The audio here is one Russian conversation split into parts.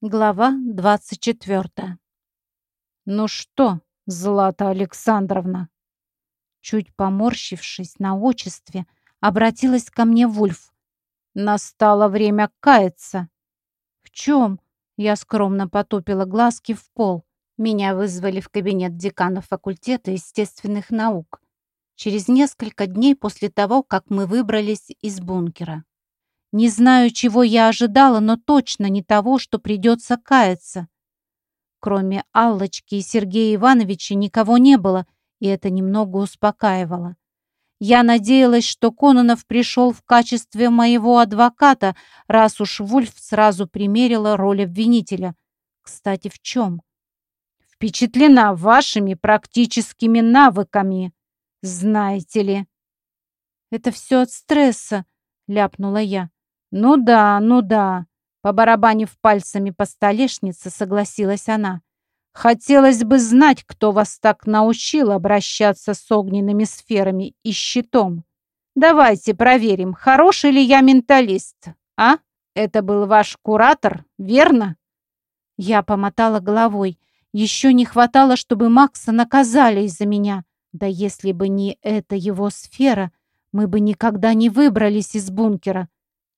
Глава 24. «Ну что, Злата Александровна?» Чуть поморщившись на отчестве, обратилась ко мне Вульф. «Настало время каяться». «В чем?» Я скромно потупила глазки в пол. Меня вызвали в кабинет декана факультета естественных наук. Через несколько дней после того, как мы выбрались из бункера. Не знаю, чего я ожидала, но точно не того, что придется каяться. Кроме Аллочки и Сергея Ивановича никого не было, и это немного успокаивало. Я надеялась, что Кононов пришел в качестве моего адвоката, раз уж Вульф сразу примерила роль обвинителя. Кстати, в чем? Впечатлена вашими практическими навыками, знаете ли. Это все от стресса, ляпнула я. «Ну да, ну да», — побарабанив пальцами по столешнице, согласилась она. «Хотелось бы знать, кто вас так научил обращаться с огненными сферами и щитом. Давайте проверим, хороший ли я менталист, а? Это был ваш куратор, верно?» Я помотала головой. Еще не хватало, чтобы Макса наказали из-за меня. Да если бы не эта его сфера, мы бы никогда не выбрались из бункера.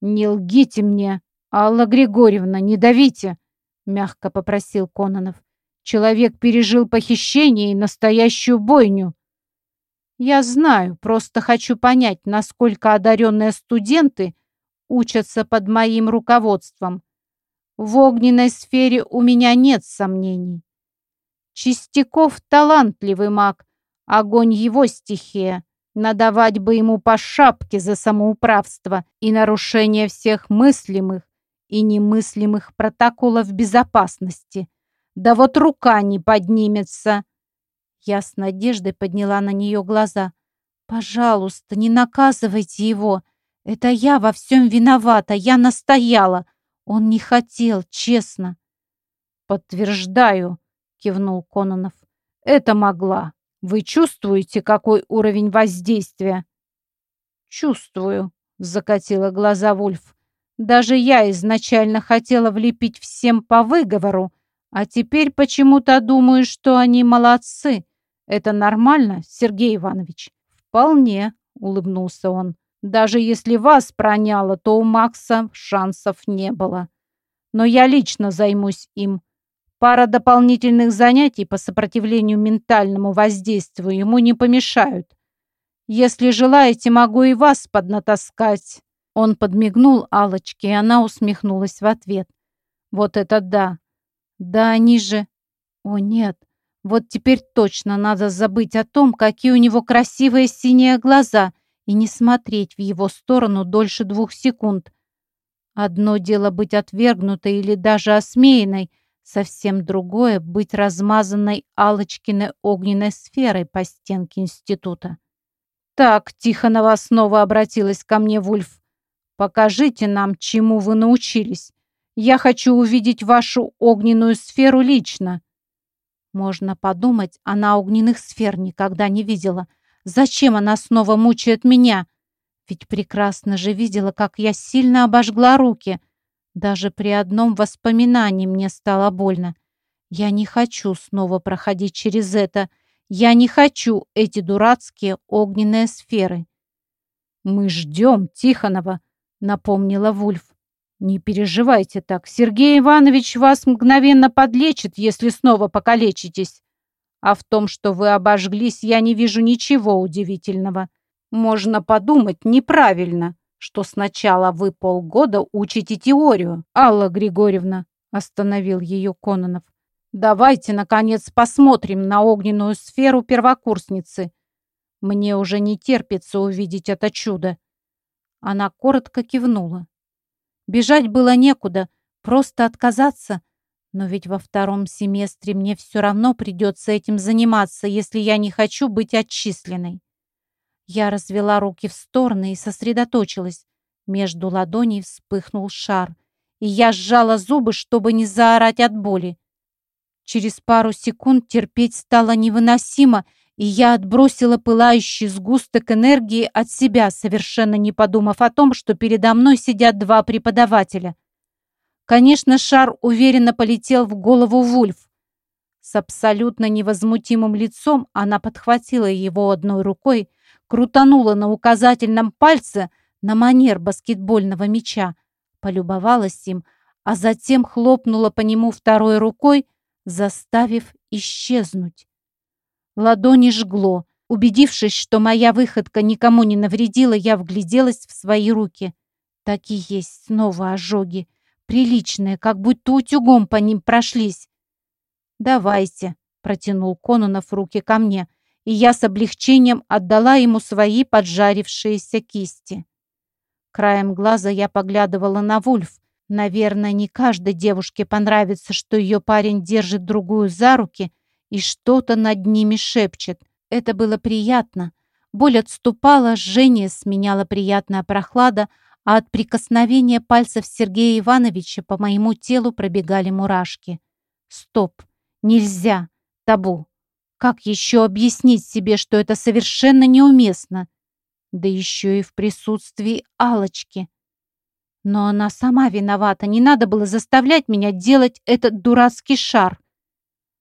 «Не лгите мне, Алла Григорьевна, не давите!» — мягко попросил Кононов. «Человек пережил похищение и настоящую бойню». «Я знаю, просто хочу понять, насколько одаренные студенты учатся под моим руководством. В огненной сфере у меня нет сомнений. Чистяков талантливый маг, огонь его стихия. Надавать бы ему по шапке за самоуправство и нарушение всех мыслимых и немыслимых протоколов безопасности. Да вот рука не поднимется. Я с надеждой подняла на нее глаза. «Пожалуйста, не наказывайте его. Это я во всем виновата, я настояла. Он не хотел, честно». «Подтверждаю», — кивнул Кононов. «Это могла». Вы чувствуете, какой уровень воздействия? Чувствую, закатила глаза Вульф. Даже я изначально хотела влепить всем по выговору, а теперь почему-то думаю, что они молодцы. Это нормально, Сергей Иванович? Вполне, улыбнулся он. Даже если вас проняло, то у Макса шансов не было. Но я лично займусь им. Пара дополнительных занятий по сопротивлению ментальному воздействию ему не помешают. Если желаете, могу и вас поднатаскать. Он подмигнул Алочке, и она усмехнулась в ответ. Вот это да. Да они же... О нет, вот теперь точно надо забыть о том, какие у него красивые синие глаза, и не смотреть в его сторону дольше двух секунд. Одно дело быть отвергнутой или даже осмеянной, Совсем другое — быть размазанной Алочкиной огненной сферой по стенке института. «Так, Тихонова снова обратилась ко мне Вульф. Покажите нам, чему вы научились. Я хочу увидеть вашу огненную сферу лично». Можно подумать, она огненных сфер никогда не видела. Зачем она снова мучает меня? Ведь прекрасно же видела, как я сильно обожгла руки — даже при одном воспоминании мне стало больно. Я не хочу снова проходить через это. Я не хочу эти дурацкие огненные сферы. «Мы ждем Тихонова», — напомнила Вульф. «Не переживайте так. Сергей Иванович вас мгновенно подлечит, если снова покалечитесь. А в том, что вы обожглись, я не вижу ничего удивительного. Можно подумать неправильно что сначала вы полгода учите теорию, Алла Григорьевна, остановил ее Кононов. Давайте, наконец, посмотрим на огненную сферу первокурсницы. Мне уже не терпится увидеть это чудо. Она коротко кивнула. Бежать было некуда, просто отказаться. Но ведь во втором семестре мне все равно придется этим заниматься, если я не хочу быть отчисленной. Я развела руки в стороны и сосредоточилась. Между ладоней вспыхнул шар, и я сжала зубы, чтобы не заорать от боли. Через пару секунд терпеть стало невыносимо, и я отбросила пылающий сгусток энергии от себя, совершенно не подумав о том, что передо мной сидят два преподавателя. Конечно, шар уверенно полетел в голову Вульф. С абсолютно невозмутимым лицом она подхватила его одной рукой, крутанула на указательном пальце на манер баскетбольного мяча, полюбовалась им, а затем хлопнула по нему второй рукой, заставив исчезнуть. Ладони жгло. Убедившись, что моя выходка никому не навредила, я вгляделась в свои руки. Так и есть снова ожоги. Приличные, как будто утюгом по ним прошлись. «Давайте», — протянул Кононов руки ко мне, и я с облегчением отдала ему свои поджарившиеся кисти. Краем глаза я поглядывала на Вульф. Наверное, не каждой девушке понравится, что ее парень держит другую за руки и что-то над ними шепчет. Это было приятно. Боль отступала, жжение сменяла приятная прохлада, а от прикосновения пальцев Сергея Ивановича по моему телу пробегали мурашки. Стоп! Нельзя! Табу! Как еще объяснить себе, что это совершенно неуместно? Да еще и в присутствии алочки Но она сама виновата, не надо было заставлять меня делать этот дурацкий шар.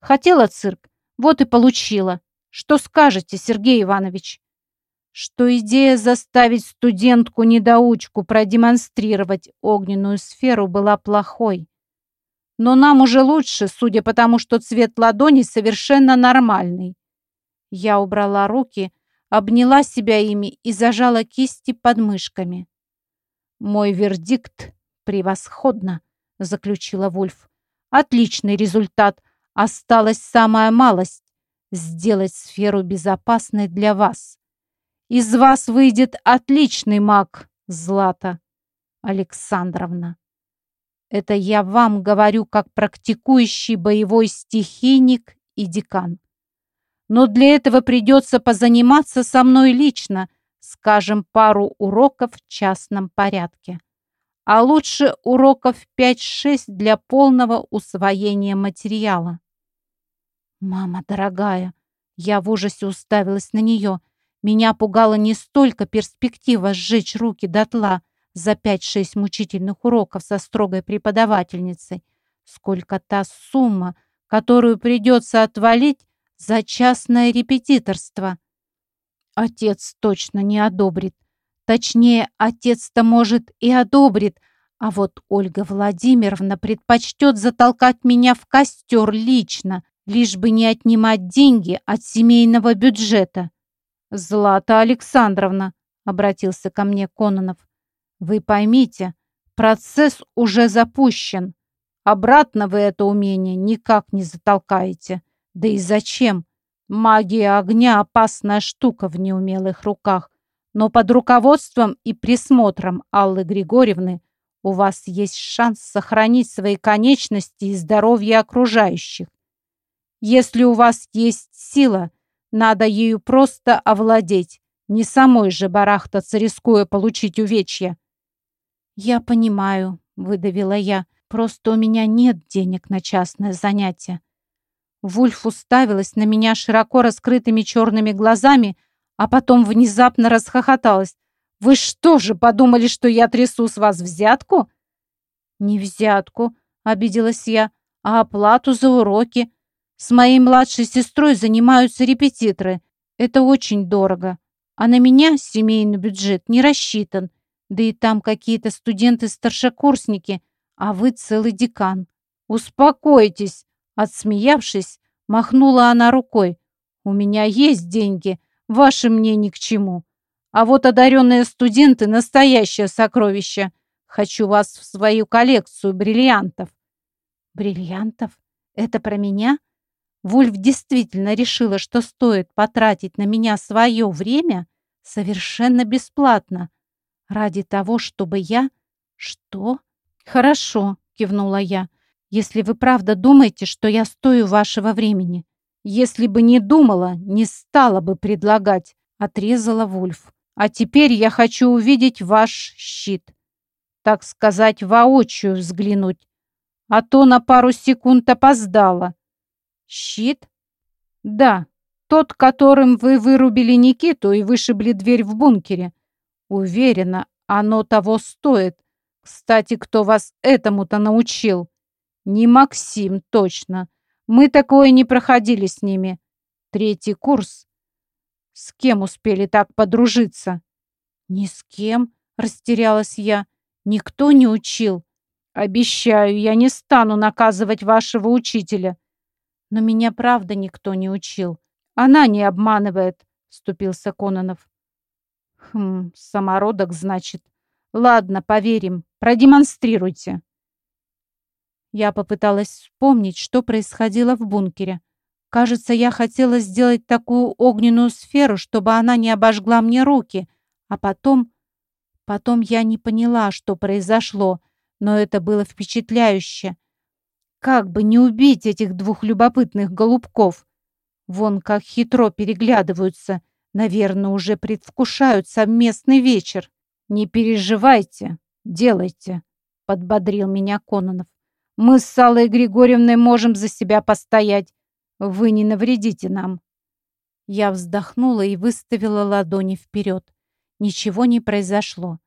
Хотела цирк, вот и получила. Что скажете, Сергей Иванович? Что идея заставить студентку-недоучку продемонстрировать огненную сферу была плохой. Но нам уже лучше, судя по тому, что цвет ладони совершенно нормальный. Я убрала руки, обняла себя ими и зажала кисти под мышками. «Мой вердикт превосходно», — заключила Вульф. «Отличный результат. Осталась самая малость — сделать сферу безопасной для вас. Из вас выйдет отличный маг, Злата Александровна. Это я вам говорю как практикующий боевой стихийник и декан. Но для этого придется позаниматься со мной лично, скажем, пару уроков в частном порядке. А лучше уроков 5-6 для полного усвоения материала. Мама дорогая, я в ужасе уставилась на нее. Меня пугала не столько перспектива сжечь руки дотла за 5-6 мучительных уроков со строгой преподавательницей, сколько та сумма, которую придется отвалить за частное репетиторство. Отец точно не одобрит. Точнее, отец-то, может, и одобрит, а вот Ольга Владимировна предпочтет затолкать меня в костер лично, лишь бы не отнимать деньги от семейного бюджета. «Злата Александровна», — обратился ко мне Кононов, — «вы поймите, процесс уже запущен. Обратно вы это умение никак не затолкаете. Да и зачем? Магия огня — опасная штука в неумелых руках. Но под руководством и присмотром Аллы Григорьевны у вас есть шанс сохранить свои конечности и здоровье окружающих. Если у вас есть сила, надо ею просто овладеть, не самой же барахтаться, рискуя получить увечья. «Я понимаю», — выдавила я, — «просто у меня нет денег на частное занятие. Вульф уставилась на меня широко раскрытыми черными глазами, а потом внезапно расхохоталась. «Вы что же, подумали, что я трясу с вас взятку?» «Не взятку», — обиделась я, — «а оплату за уроки. С моей младшей сестрой занимаются репетиторы. Это очень дорого. А на меня семейный бюджет не рассчитан. Да и там какие-то студенты-старшекурсники, а вы целый декан. Успокойтесь!» Отсмеявшись, махнула она рукой. «У меня есть деньги, ваши мне ни к чему. А вот одаренные студенты — настоящее сокровище. Хочу вас в свою коллекцию бриллиантов». «Бриллиантов? Это про меня?» Вульф действительно решила, что стоит потратить на меня свое время совершенно бесплатно. Ради того, чтобы я... Что? Хорошо, кивнула я если вы правда думаете, что я стою вашего времени. Если бы не думала, не стала бы предлагать, отрезала Вульф. А теперь я хочу увидеть ваш щит. Так сказать, воочию взглянуть. А то на пару секунд опоздала. Щит? Да, тот, которым вы вырубили Никиту и вышибли дверь в бункере. Уверена, оно того стоит. Кстати, кто вас этому-то научил? Не Максим, точно. Мы такое не проходили с ними. Третий курс. С кем успели так подружиться? Ни с кем, растерялась я. Никто не учил. Обещаю, я не стану наказывать вашего учителя. Но меня правда никто не учил. Она не обманывает, вступился Кононов. Хм, самородок, значит. Ладно, поверим. Продемонстрируйте. Я попыталась вспомнить, что происходило в бункере. Кажется, я хотела сделать такую огненную сферу, чтобы она не обожгла мне руки. А потом... Потом я не поняла, что произошло, но это было впечатляюще. Как бы не убить этих двух любопытных голубков? Вон как хитро переглядываются. Наверное, уже предвкушают совместный вечер. «Не переживайте, делайте», — подбодрил меня Кононов. «Мы с Аллой Григорьевной можем за себя постоять. Вы не навредите нам». Я вздохнула и выставила ладони вперед. Ничего не произошло.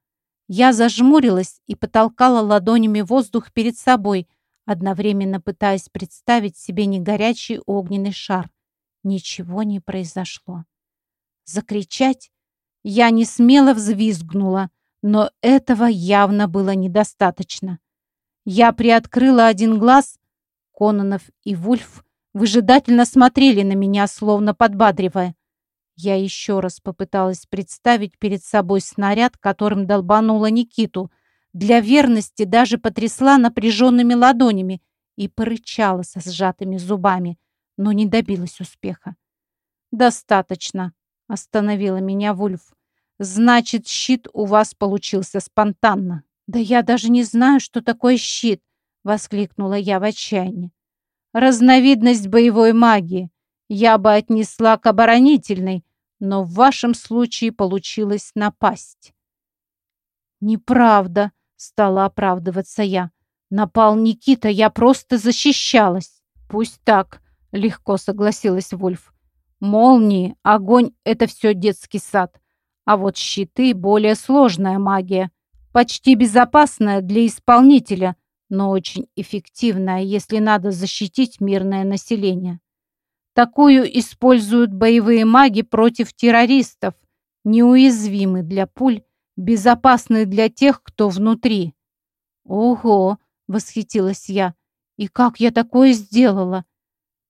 Я зажмурилась и потолкала ладонями воздух перед собой, одновременно пытаясь представить себе не горячий огненный шар. Ничего не произошло. Закричать я не смело взвизгнула, но этого явно было недостаточно. Я приоткрыла один глаз. Кононов и Вульф выжидательно смотрели на меня, словно подбадривая. Я еще раз попыталась представить перед собой снаряд, которым долбанула Никиту. Для верности даже потрясла напряженными ладонями и порычала со сжатыми зубами, но не добилась успеха. «Достаточно», — остановила меня Вульф. «Значит, щит у вас получился спонтанно». «Да я даже не знаю, что такое щит», — воскликнула я в отчаянии. «Разновидность боевой магии. Я бы отнесла к оборонительной, но в вашем случае получилось напасть». «Неправда», — стала оправдываться я. «Напал Никита, я просто защищалась». «Пусть так», — легко согласилась Вульф. «Молнии, огонь — это все детский сад. А вот щиты — более сложная магия. Почти безопасная для исполнителя, но очень эффективная, если надо защитить мирное население. Такую используют боевые маги против террористов, неуязвимы для пуль, безопасны для тех, кто внутри. «Ого!» — восхитилась я. «И как я такое сделала?»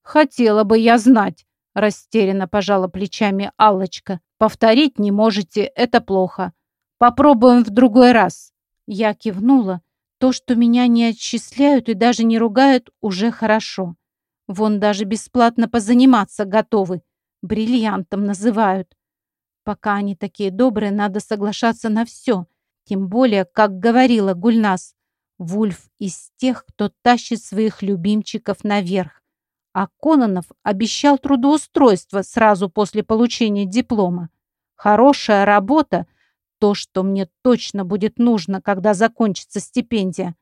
«Хотела бы я знать», — растерянно пожала плечами Аллочка. Повторить не можете, это плохо. Попробуем в другой раз. Я кивнула. То, что меня не отчисляют и даже не ругают, уже хорошо. Вон даже бесплатно позаниматься готовы. Бриллиантом называют. Пока они такие добрые, надо соглашаться на все. Тем более, как говорила Гульнас, Вульф из тех, кто тащит своих любимчиков наверх. А Кононов обещал трудоустройство сразу после получения диплома. Хорошая работа – то, что мне точно будет нужно, когда закончится стипендия.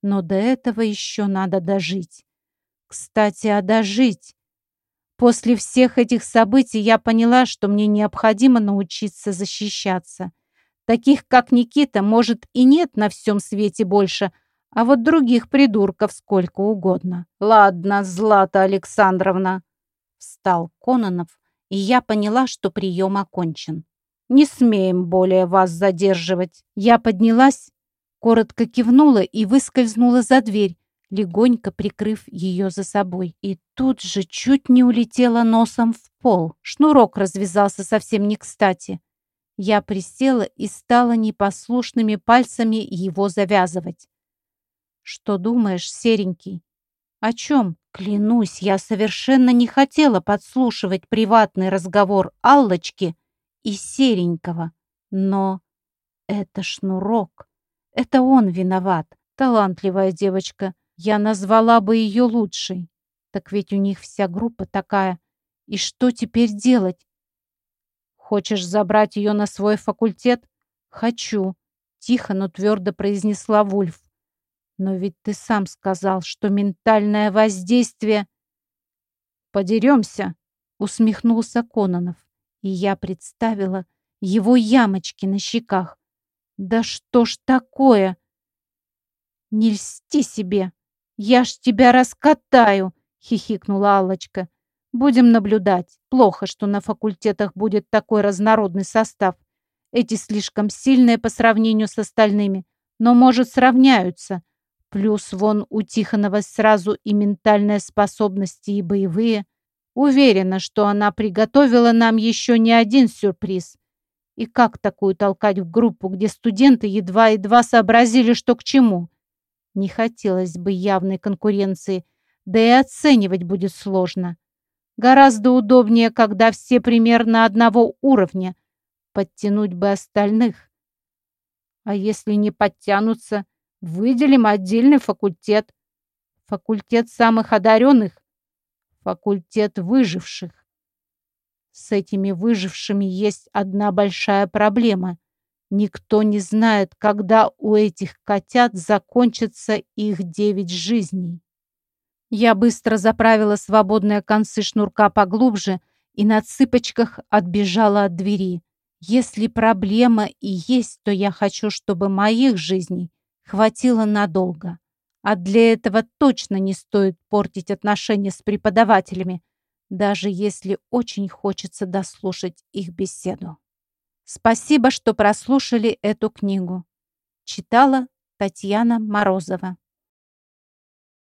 Но до этого еще надо дожить. Кстати, а дожить? После всех этих событий я поняла, что мне необходимо научиться защищаться. Таких, как Никита, может и нет на всем свете больше, а вот других придурков сколько угодно. «Ладно, Злата Александровна», — встал Кононов, и я поняла, что прием окончен. «Не смеем более вас задерживать». Я поднялась, коротко кивнула и выскользнула за дверь, легонько прикрыв ее за собой. И тут же чуть не улетела носом в пол. Шнурок развязался совсем не кстати. Я присела и стала непослушными пальцами его завязывать. «Что думаешь, серенький?» «О чем?» Клянусь, я совершенно не хотела подслушивать приватный разговор Аллочки и Серенького. Но это шнурок. Это он виноват. Талантливая девочка. Я назвала бы ее лучшей. Так ведь у них вся группа такая. И что теперь делать? Хочешь забрать ее на свой факультет? Хочу. Тихо, но твердо произнесла Вульф. Но ведь ты сам сказал, что ментальное воздействие... Подеремся, усмехнулся Кононов. И я представила его ямочки на щеках. Да что ж такое? «Не льсти себе! Я ж тебя раскатаю!» — хихикнула Аллочка. «Будем наблюдать. Плохо, что на факультетах будет такой разнородный состав. Эти слишком сильные по сравнению с остальными, но, может, сравняются. Плюс вон у Тихонова сразу и ментальные способности, и боевые. Уверена, что она приготовила нам еще не один сюрприз. И как такую толкать в группу, где студенты едва-едва сообразили, что к чему? Не хотелось бы явной конкуренции, да и оценивать будет сложно. Гораздо удобнее, когда все примерно одного уровня. Подтянуть бы остальных. А если не подтянутся, выделим отдельный факультет. Факультет самых одаренных. Факультет выживших. С этими выжившими есть одна большая проблема. Никто не знает, когда у этих котят закончатся их девять жизней. Я быстро заправила свободные концы шнурка поглубже и на цыпочках отбежала от двери. Если проблема и есть, то я хочу, чтобы моих жизней хватило надолго. А для этого точно не стоит портить отношения с преподавателями, даже если очень хочется дослушать их беседу. Спасибо, что прослушали эту книгу. Читала Татьяна Морозова.